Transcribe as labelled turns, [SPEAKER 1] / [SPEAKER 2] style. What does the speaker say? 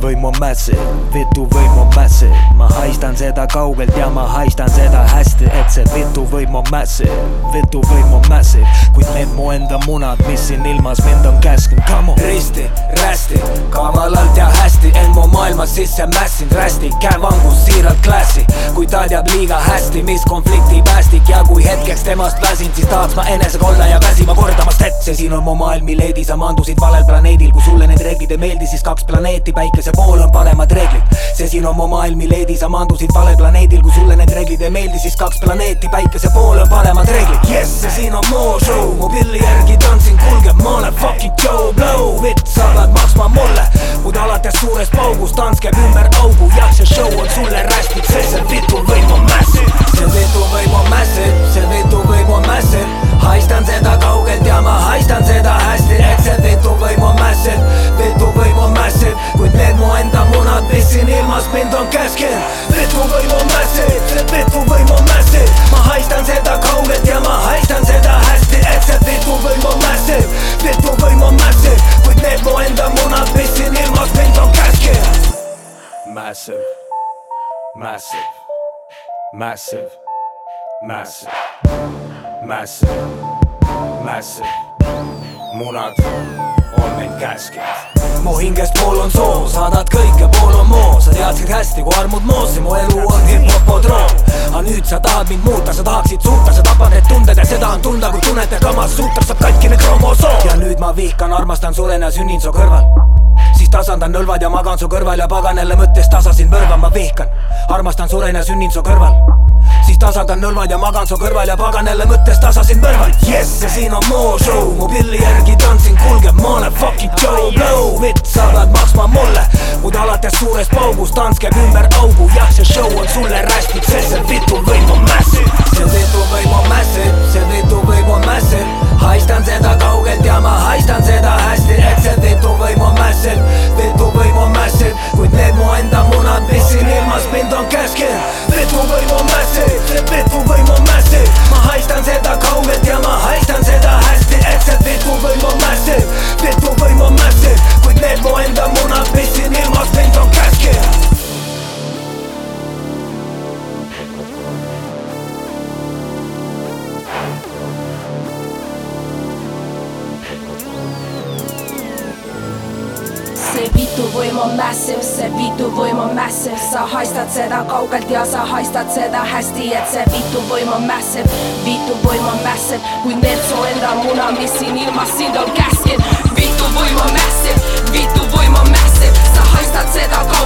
[SPEAKER 1] võim on massive, vitu võim on massive, ma haistan seda kaugelt ja ma haistan seda hästi, et see vitu võim on massive, vitu võim on massive, kuid need mu enda munad, mis siin ilmas mind on käskinud, come on.
[SPEAKER 2] risti, rästi, kavalalt ja sisse mässinud rästi, käevangus siiralt klassi, kui ta teab liiga hästi, mis konflikti päästik ja kui hetkeks temast väsin, siis tahaks ma enesega olla ja väsima kordamast, et see siin on mu maailm, milady, sa maandusid valel planeedil, kui sulle need reeglid ei meeldi, siis kaks planeeti päikese pool on paremad reeglid. see siin on mu maailm, milady, sa maandusid valel planeedil, kui sulle need reeglid ei meeldi, siis kaks planeeti päikese pool on paremad reeglid. jess, see siin on mu show, mu pilli järgi tantsin, kuulge, ma olen fucking Joe Blow, vitt, sa pead maksma mulle, kuid alates suurest paugust tants käib ümber augu, jah, see show on sulle rästik, sest see vitu võim on massive. see vitu võim on massive, see vitu võim on massive, haistan seda kaugelt ja ma haistan seda hästi, et see vitu võim on massive, vitu võim on massive, kuid need mu enda munad, mis siin ilmas mind on käskinud. vitu võim on massive, see vitu võim on massive, ma haistan seda kaugelt ja ma haistan seda hästi, Massive, massive,
[SPEAKER 1] massive, massive, massive, massive, munad on mind käskinud.
[SPEAKER 2] mu hingest pool on soo, saadad kõike, pool on moo, sa teadsid hästi, kui armud moossi, mu elu on hip-hopodroom. aga nüüd sa tahad mind muuta, sa tahaksid suuta, sa tapad need tunded ja seda on tunda, kui tunnete kamas suutab, saab katkine kromosoom. ja nüüd ma vihkan, armastan, suren ja sünnin su kõrval siis tasandan nõlvad ja magan su kõrval ja pagan jälle mõttes tasasin mõrva, ma vihkan. armastan, suren ja sünnin su kõrval. Siis tasandan nõlvad ja magan su kõrval ja pagan jälle mõttes tasasin mõrval. jess, ja siin on mu show, mu pilli järgi tantsin, kuulge, ma olen fucking Joe Blow, vitt, sa pead maksma mulle, kuid alates suurest paugust tants käib ümber augu, jah, see show on sulle rästik, sest see vitu võim on see vituvõim on massive, see vituvõim on massive, sa haistad seda kaugelt ja sa haistad seda hästi, et see vituvõim on massive, vituvõim on massive, kui need su enda muna, mis siin ilmas sind on käskinud.
[SPEAKER 3] vituvõim on massive, vituvõim on massive, sa haistad seda kaugelt.